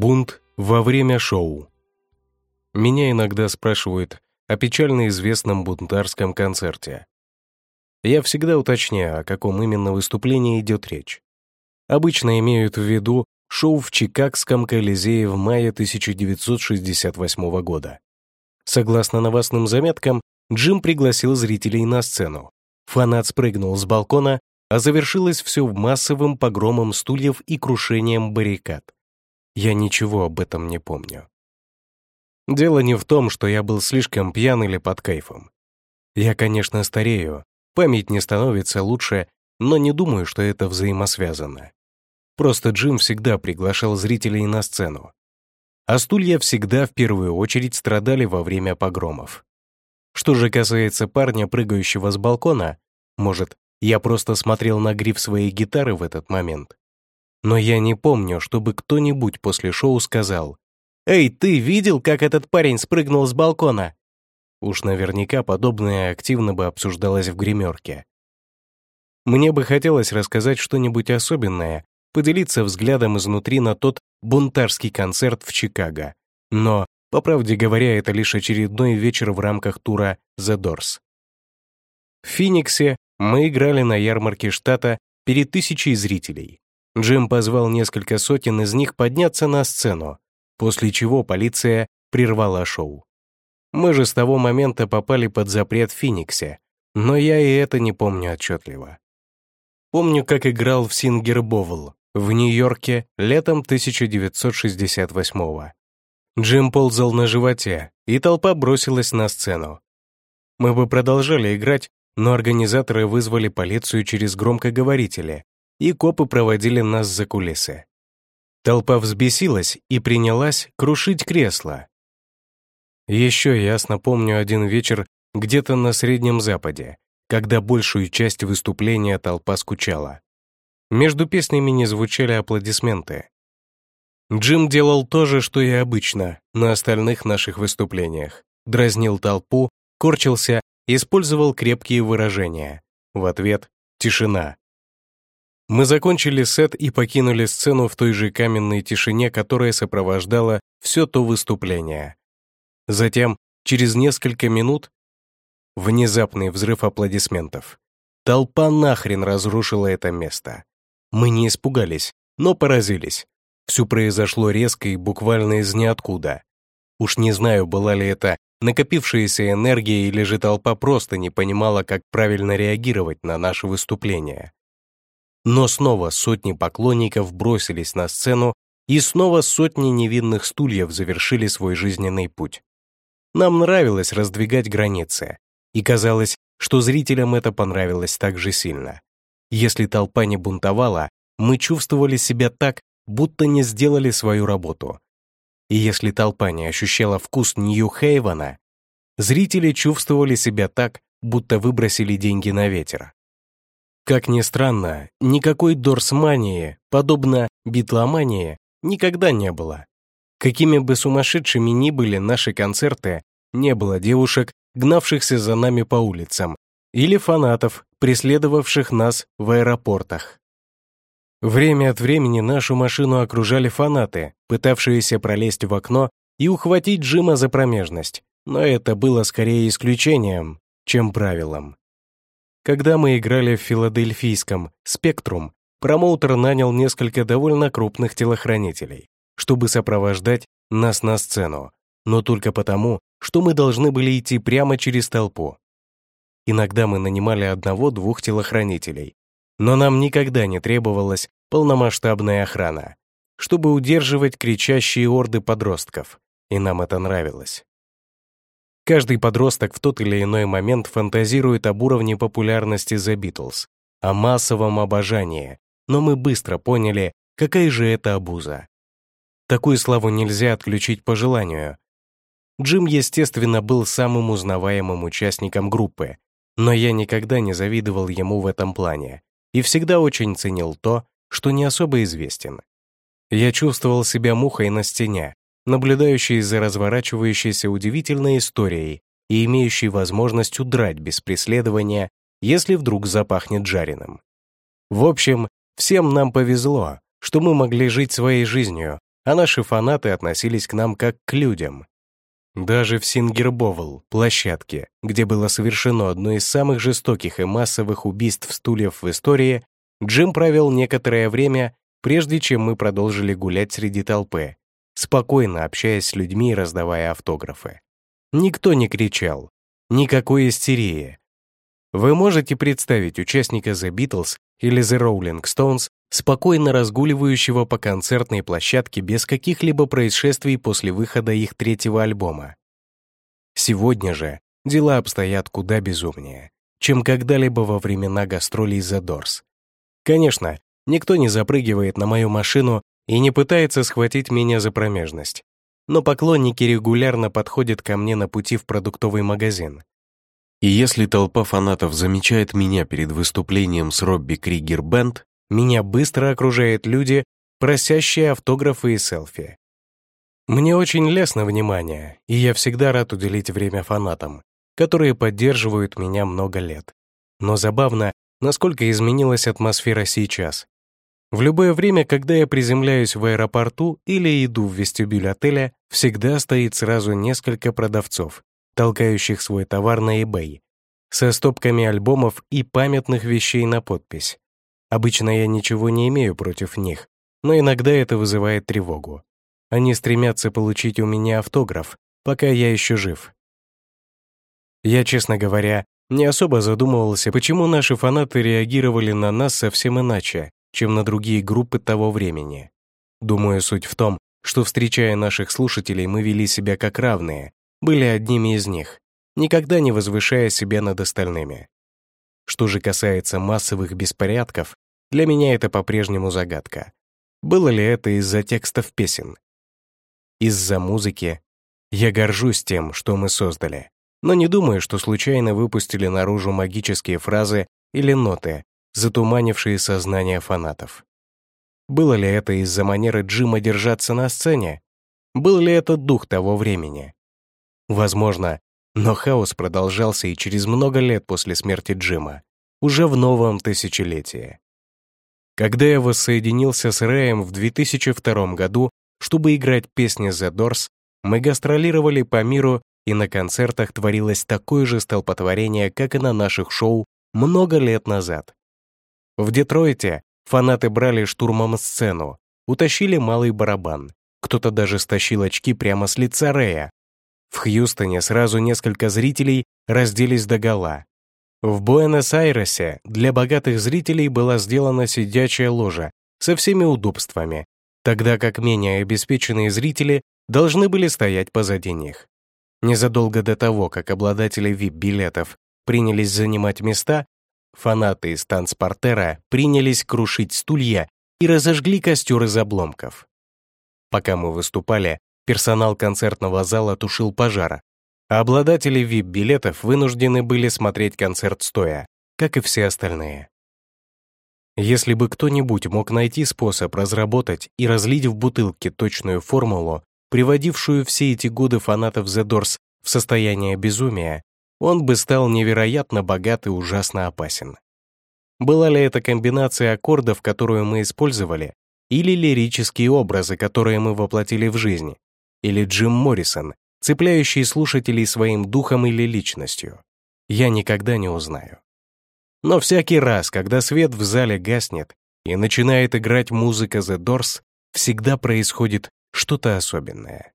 Бунт во время шоу. Меня иногда спрашивают о печально известном бунтарском концерте. Я всегда уточняю, о каком именно выступлении идет речь. Обычно имеют в виду шоу в Чикагском Колизее в мае 1968 года. Согласно новостным заметкам, Джим пригласил зрителей на сцену. Фанат спрыгнул с балкона, а завершилось все массовым погромом стульев и крушением баррикад. Я ничего об этом не помню. Дело не в том, что я был слишком пьян или под кайфом. Я, конечно, старею, память не становится лучше, но не думаю, что это взаимосвязано. Просто Джим всегда приглашал зрителей на сцену. А стулья всегда в первую очередь страдали во время погромов. Что же касается парня, прыгающего с балкона, может, я просто смотрел на гриф своей гитары в этот момент. Но я не помню, чтобы кто-нибудь после шоу сказал «Эй, ты видел, как этот парень спрыгнул с балкона?» Уж наверняка подобное активно бы обсуждалось в гримерке. Мне бы хотелось рассказать что-нибудь особенное, поделиться взглядом изнутри на тот бунтарский концерт в Чикаго. Но, по правде говоря, это лишь очередной вечер в рамках тура «The Doors». В Финиксе мы играли на ярмарке штата перед тысячей зрителей. Джим позвал несколько сотен из них подняться на сцену, после чего полиция прервала шоу. Мы же с того момента попали под запрет в Финиксе, но я и это не помню отчетливо. Помню, как играл в Сингер Бовл в Нью-Йорке летом 1968-го. Джим ползал на животе, и толпа бросилась на сцену. Мы бы продолжали играть, но организаторы вызвали полицию через громкоговорители, и копы проводили нас за кулисы. Толпа взбесилась и принялась крушить кресла. Еще ясно помню один вечер где-то на Среднем Западе, когда большую часть выступления толпа скучала. Между песнями не звучали аплодисменты. Джим делал то же, что и обычно на остальных наших выступлениях. Дразнил толпу, корчился, использовал крепкие выражения. В ответ — тишина. Мы закончили сет и покинули сцену в той же каменной тишине, которая сопровождала все то выступление. Затем, через несколько минут, внезапный взрыв аплодисментов. Толпа нахрен разрушила это место. Мы не испугались, но поразились. Все произошло резко и буквально из ниоткуда. Уж не знаю, была ли это накопившаяся энергия или же толпа просто не понимала, как правильно реагировать на наше выступление. Но снова сотни поклонников бросились на сцену, и снова сотни невинных стульев завершили свой жизненный путь. Нам нравилось раздвигать границы, и казалось, что зрителям это понравилось так же сильно. Если толпа не бунтовала, мы чувствовали себя так, будто не сделали свою работу. И если толпа не ощущала вкус Нью-Хейвена, зрители чувствовали себя так, будто выбросили деньги на ветер. Как ни странно, никакой дорсмании, подобно битломании, никогда не было. Какими бы сумасшедшими ни были наши концерты, не было девушек, гнавшихся за нами по улицам, или фанатов, преследовавших нас в аэропортах. Время от времени нашу машину окружали фанаты, пытавшиеся пролезть в окно и ухватить Джима за промежность, но это было скорее исключением, чем правилом. Когда мы играли в филадельфийском «Спектрум», промоутер нанял несколько довольно крупных телохранителей, чтобы сопровождать нас на сцену, но только потому, что мы должны были идти прямо через толпу. Иногда мы нанимали одного-двух телохранителей, но нам никогда не требовалась полномасштабная охрана, чтобы удерживать кричащие орды подростков, и нам это нравилось. Каждый подросток в тот или иной момент фантазирует об уровне популярности The Beatles, о массовом обожании, но мы быстро поняли, какая же это обуза. Такую славу нельзя отключить по желанию. Джим, естественно, был самым узнаваемым участником группы, но я никогда не завидовал ему в этом плане и всегда очень ценил то, что не особо известен. Я чувствовал себя мухой на стене, наблюдающий за разворачивающейся удивительной историей и имеющий возможность удрать без преследования, если вдруг запахнет жареным. В общем, всем нам повезло, что мы могли жить своей жизнью, а наши фанаты относились к нам как к людям. Даже в Сингербовл, площадке, где было совершено одно из самых жестоких и массовых убийств стульев в истории, Джим провел некоторое время, прежде чем мы продолжили гулять среди толпы, спокойно общаясь с людьми и раздавая автографы. Никто не кричал, никакой истерии. Вы можете представить участника The Beatles или The Rolling Stones, спокойно разгуливающего по концертной площадке без каких-либо происшествий после выхода их третьего альбома. Сегодня же дела обстоят куда безумнее, чем когда-либо во времена гастролей The Doors. Конечно, никто не запрыгивает на мою машину и не пытается схватить меня за промежность, но поклонники регулярно подходят ко мне на пути в продуктовый магазин. И если толпа фанатов замечает меня перед выступлением с Робби Кригер Бенд, меня быстро окружают люди, просящие автографы и селфи. Мне очень лестно внимание, и я всегда рад уделить время фанатам, которые поддерживают меня много лет. Но забавно, насколько изменилась атмосфера сейчас. В любое время, когда я приземляюсь в аэропорту или иду в вестибюль отеля, всегда стоит сразу несколько продавцов, толкающих свой товар на eBay, со стопками альбомов и памятных вещей на подпись. Обычно я ничего не имею против них, но иногда это вызывает тревогу. Они стремятся получить у меня автограф, пока я еще жив. Я, честно говоря, не особо задумывался, почему наши фанаты реагировали на нас совсем иначе, чем на другие группы того времени. Думаю, суть в том, что, встречая наших слушателей, мы вели себя как равные, были одними из них, никогда не возвышая себя над остальными. Что же касается массовых беспорядков, для меня это по-прежнему загадка. Было ли это из-за текстов песен? Из-за музыки? Я горжусь тем, что мы создали, но не думаю, что случайно выпустили наружу магические фразы или ноты, затуманившие сознание фанатов. Было ли это из-за манеры Джима держаться на сцене? Был ли это дух того времени? Возможно, но хаос продолжался и через много лет после смерти Джима, уже в новом тысячелетии. Когда я воссоединился с Рэем в 2002 году, чтобы играть песни The Doors, мы гастролировали по миру, и на концертах творилось такое же столпотворение, как и на наших шоу много лет назад. В Детройте фанаты брали штурмом сцену, утащили малый барабан, кто-то даже стащил очки прямо с лица Рэя, в Хьюстоне сразу несколько зрителей разделись догола. В Буэнос-Айресе для богатых зрителей была сделана сидячая ложа со всеми удобствами, тогда как менее обеспеченные зрители должны были стоять позади них. Незадолго до того, как обладатели VIP-билетов принялись занимать места, фанаты из танцпортера принялись крушить стулья и разожгли костер из обломков. Пока мы выступали, персонал концертного зала тушил пожар, а обладатели VIP-билетов вынуждены были смотреть концерт стоя, как и все остальные. Если бы кто-нибудь мог найти способ разработать и разлить в бутылке точную формулу, приводившую все эти годы фанатов The Doors в состояние безумия, он бы стал невероятно богат и ужасно опасен. Была ли это комбинация аккордов, которую мы использовали, или лирические образы, которые мы воплотили в жизнь, или Джим Моррисон, цепляющий слушателей своим духом или личностью. Я никогда не узнаю. Но всякий раз, когда свет в зале гаснет и начинает играть музыка The Doors, всегда происходит что-то особенное.